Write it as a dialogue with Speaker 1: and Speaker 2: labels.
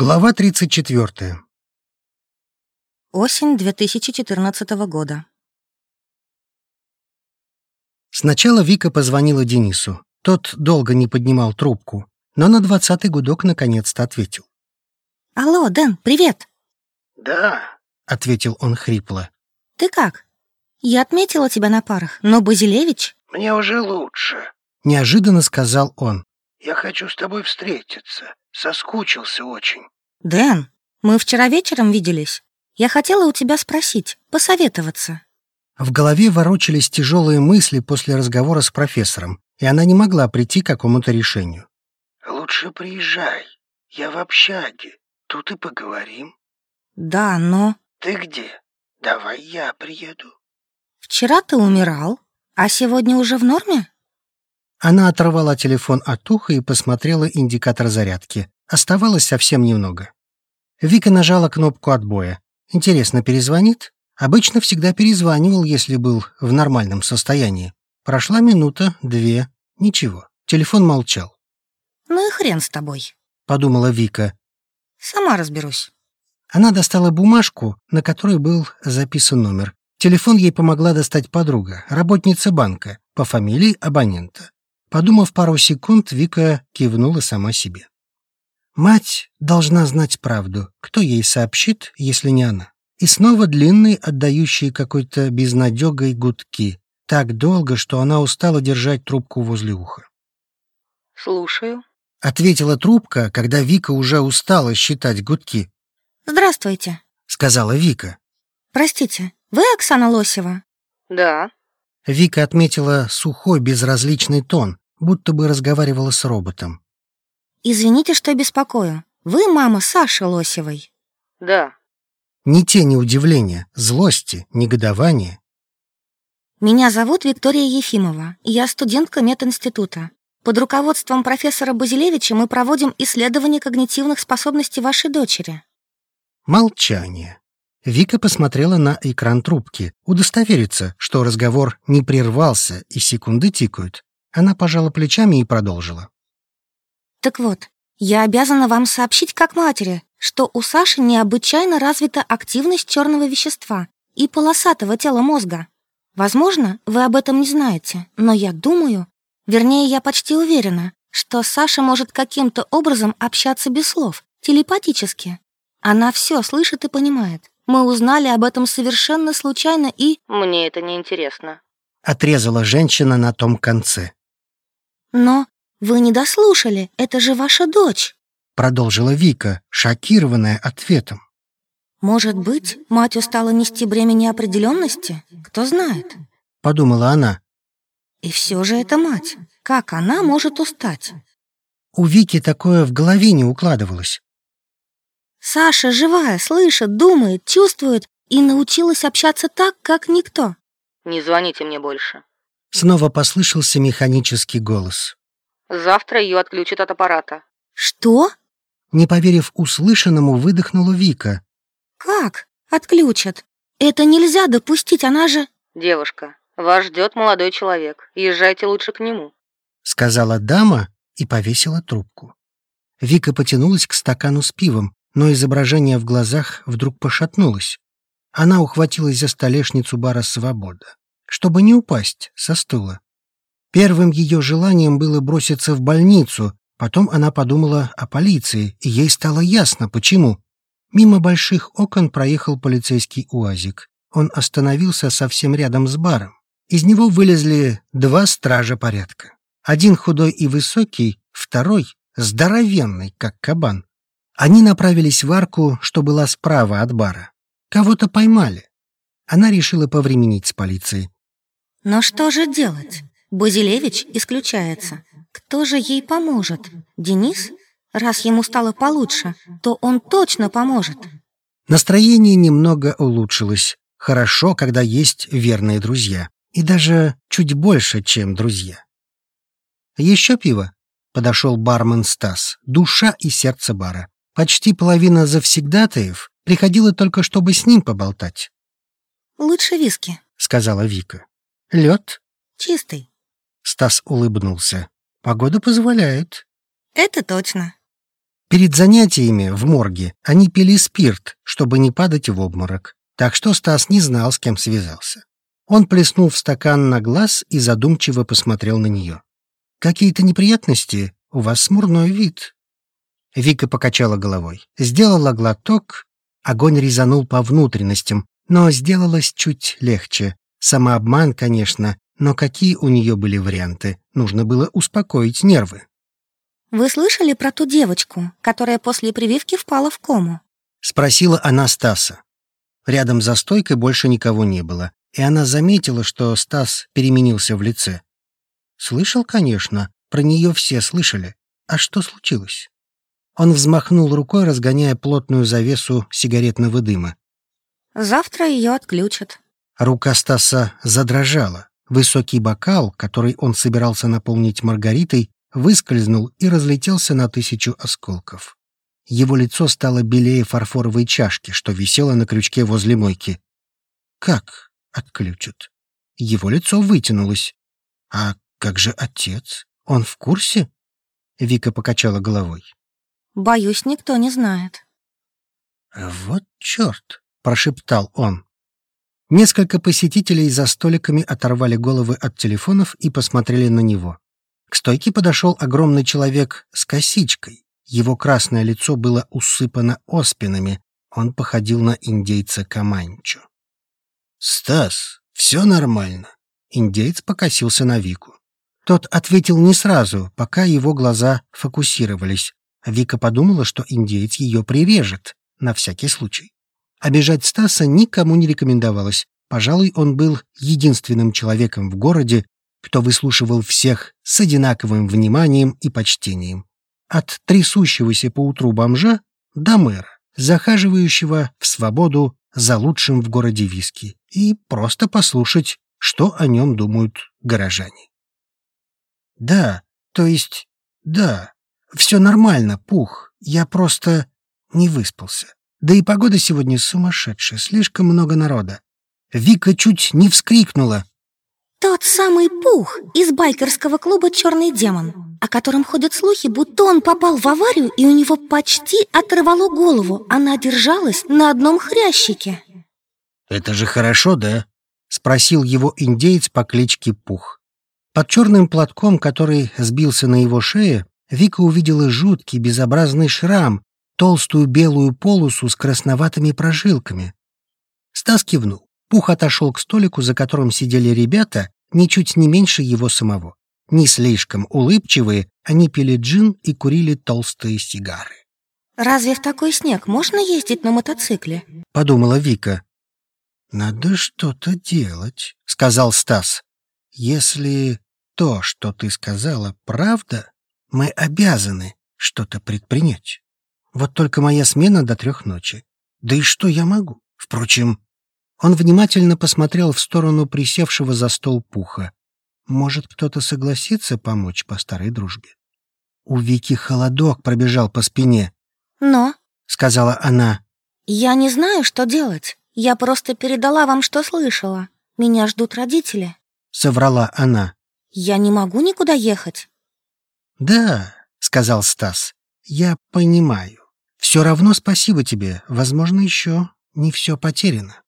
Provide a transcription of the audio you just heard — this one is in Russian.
Speaker 1: Глава 34.
Speaker 2: Осень 2014 года.
Speaker 1: Сначала Вика позвонила Денису. Тот долго не поднимал трубку, но на двадцатый гудок наконец-то ответил.
Speaker 2: Алло, Дэн, привет.
Speaker 1: «Да», — ответил он хрипло.
Speaker 2: Ты как? Я отметила тебя на парах, но Базилевич...
Speaker 3: Мне уже лучше.
Speaker 1: Неожиданно сказал он.
Speaker 3: Я хочу с тобой встретиться. Соскучился очень.
Speaker 2: Дэн, мы вчера вечером виделись. Я хотела у тебя спросить, посоветоваться.
Speaker 1: В голове ворочались тяжелые мысли после разговора с профессором, и она не могла прийти к какому-то решению.
Speaker 3: Лучше приезжай. Я в общаге. Тут и поговорим.
Speaker 2: Да, но...
Speaker 3: Ты где? Давай я приеду.
Speaker 2: Вчера ты умирал, а сегодня уже в норме?
Speaker 1: Она оторвала телефон от уха и посмотрела индикатор зарядки. Оставалось совсем немного. Вика нажала кнопку отбоя. Интересно, перезвонит? Обычно всегда перезванивал, если был в нормальном состоянии. Прошла минута, две, ничего. Телефон молчал.
Speaker 2: Ну и хрен с тобой,
Speaker 1: Подумала Вика.
Speaker 2: сама разберусь.
Speaker 1: Она достала бумажку, на которой был записан номер. Телефон ей помогла достать подруга, работница банка, по фамилии абонента. Подумав пару секунд, Вика кивнула сама себе. Мать должна знать правду. Кто ей сообщит, если не она? И снова длинные, отдающие какой-то безнадегой гудки. Так долго, что она устала держать трубку возле уха.
Speaker 2: Слушаю.
Speaker 1: Ответила трубка, когда Вика уже устала считать гудки.
Speaker 2: Здравствуйте.
Speaker 1: Сказала Вика.
Speaker 2: Простите, вы Оксана Лосева?
Speaker 4: Да.
Speaker 1: Вика отметила сухой, безразличный тон, будто бы разговаривала с роботом.
Speaker 2: Извините, что беспокою. Вы мама Саши Лосевой.
Speaker 4: Да.
Speaker 1: Ни тени удивления, злости, негодования.
Speaker 2: Меня зовут Виктория Ефимова, я студентка мединститута. Под руководством профессора Базилевича мы проводим исследование когнитивных способностей вашей дочери.
Speaker 1: Молчание. Вика посмотрела на экран трубки, удостовериться, что разговор не прервался и секунды тикают. Она пожала плечами и продолжила.
Speaker 2: Так вот, я обязана вам сообщить как матери, что у Саши необычайно развита активность черного вещества и полосатого тела мозга. Возможно, вы об этом не знаете, но я думаю, вернее, я почти уверена, что Саша может каким-то образом общаться без слов, телепатически. Она все слышит и понимает. Мы узнали об этом совершенно случайно и...
Speaker 4: Мне это не интересно.
Speaker 1: Отрезала женщина на том конце.
Speaker 2: Но вы не дослушали, это же ваша дочь.
Speaker 1: Продолжила Вика, шокированная ответом.
Speaker 2: Может быть, мать устала нести бремя неопределенности? Кто знает.
Speaker 1: Подумала она.
Speaker 2: И все же это мать. Как она может устать?
Speaker 1: У Вики такое в голове не укладывалось.
Speaker 2: Саша живая, слышит, думает, чувствует и научилась общаться так, как никто.
Speaker 4: Не звоните мне больше.
Speaker 1: Снова послышался механический голос.
Speaker 4: Завтра ее отключат от аппарата.
Speaker 2: Что?
Speaker 1: Не поверив услышанному, выдохнула Вика.
Speaker 2: Как? Отключат. Это нельзя допустить, она же...
Speaker 4: Девушка, вас ждет молодой человек. Езжайте лучше к нему.
Speaker 1: Сказала дама и повесила трубку. Вика потянулась к стакану с пивом, но изображение в глазах вдруг пошатнулось. Она ухватилась за столешницу бара «Свобода», чтобы не упасть со стула. Первым ее желанием было броситься в больницу, потом она подумала о полиции, и ей стало ясно, почему. Мимо больших окон проехал полицейский УАЗик. Он остановился совсем рядом с баром. Из него вылезли два стража порядка. Один худой и высокий, второй здоровенный, как кабан. Они направились в арку, что была справа от бара. Кого-то поймали. Она решила повременить с полицией.
Speaker 2: Но что же делать? Базилевич исключается. Кто же ей поможет? Денис? Раз ему стало получше, то он точно поможет.
Speaker 1: Настроение немного улучшилось. Хорошо, когда есть верные друзья. И даже чуть больше, чем друзья. Еще пиво? Подошел бармен Стас, душа и сердце бара. Почти половина завсегдатаев приходила только, чтобы с ним поболтать.
Speaker 2: Лучше виски.
Speaker 1: Сказала Вика. Лед?
Speaker 2: Чистый.
Speaker 1: Стас улыбнулся. Погода позволяет.
Speaker 2: Это точно.
Speaker 1: Перед занятиями в морге они пили спирт, чтобы не падать в обморок. Так что Стас не знал, с кем связался. Он плеснул в стакан на глаз и задумчиво посмотрел на нее. «Какие-то неприятности? У вас смурной вид». Вика покачала головой. Сделала глоток. Огонь резанул по внутренностям, но сделалось чуть легче. Самообман, конечно, но какие у нее были варианты? Нужно было успокоить нервы.
Speaker 2: «Вы слышали про ту девочку, которая после прививки впала в кому?»
Speaker 1: — спросила она Стаса. Рядом за стойкой больше никого не было, и она заметила, что Стас переменился в лице. Слышал, конечно, про нее все слышали. А что случилось? Он взмахнул рукой, разгоняя плотную завесу сигаретного дыма.
Speaker 2: «Завтра ее отключат».
Speaker 1: Рука Стаса задрожала. Высокий бокал, который он собирался наполнить Маргаритой, выскользнул и разлетелся на тысячу осколков. Его лицо стало белее фарфоровой чашки, что висело на крючке возле мойки. «Как отключат?» Его лицо вытянулось. «А как же отец? Он в курсе?» Вика покачала головой.
Speaker 2: «Боюсь, никто не знает».
Speaker 1: «Вот черт!» — прошептал он. Несколько посетителей за столиками оторвали головы от телефонов и посмотрели на него. К стойке подошел огромный человек с косичкой. Его красное лицо было усыпано оспинами. Он походил на индейца Каманчо. «Стас, все нормально?» Индейец покосился на Вику. Тот ответил не сразу, пока его глаза фокусировались. Вика подумала, что индейец ее прирежет, на всякий случай. Обижать Стаса никому не рекомендовалось. Пожалуй, он был единственным человеком в городе, кто выслушивал всех с одинаковым вниманием и почтением. От трясущегося поутру бомжа до мэра, захаживающего в свободу за лучшим в городе виски, и просто послушать, что о нем думают горожане. «Да, то есть, да, все нормально, Пух, я просто не выспался. Да и погода сегодня сумасшедшая, слишком много народа. Вика чуть не вскрикнула,
Speaker 2: тот самый Пух из байкерского клуба «Черный демон», о котором ходят слухи, будто он попал в аварию и у него почти оторвало голову. Она держалась на одном хрящике.
Speaker 1: «Это же хорошо, да?» — спросил его индеец по кличке Пух. Под черным платком, который сбился на его шее, Вика увидела жуткий безобразный шрам, толстую белую полосу с красноватыми прожилками. Стас кивнул. Пух отошел к столику, за которым сидели ребята, ничуть не меньше его самого. Не слишком улыбчивые, они пили джин и курили толстые сигары.
Speaker 2: «Разве в такой снег можно ездить на мотоцикле?»
Speaker 1: — подумала Вика. «Надо что-то делать», — сказал Стас. «Если то, что ты сказала, правда, мы обязаны что-то предпринять. Вот только моя смена до трех ночи. Да и что я могу? Впрочем, он внимательно посмотрел в сторону присевшего за стол пуха. Может, кто-то согласится помочь по старой дружбе? У Вики холодок пробежал по спине.
Speaker 2: «Но», —
Speaker 1: сказала она, —
Speaker 2: «я не знаю, что делать. Я просто передала вам, что слышала. Меня ждут родители».
Speaker 1: — соврала она.
Speaker 2: «Я не могу никуда ехать».
Speaker 1: «Да», — сказал Стас, — «я понимаю. Все равно спасибо тебе. Возможно, еще не все потеряно».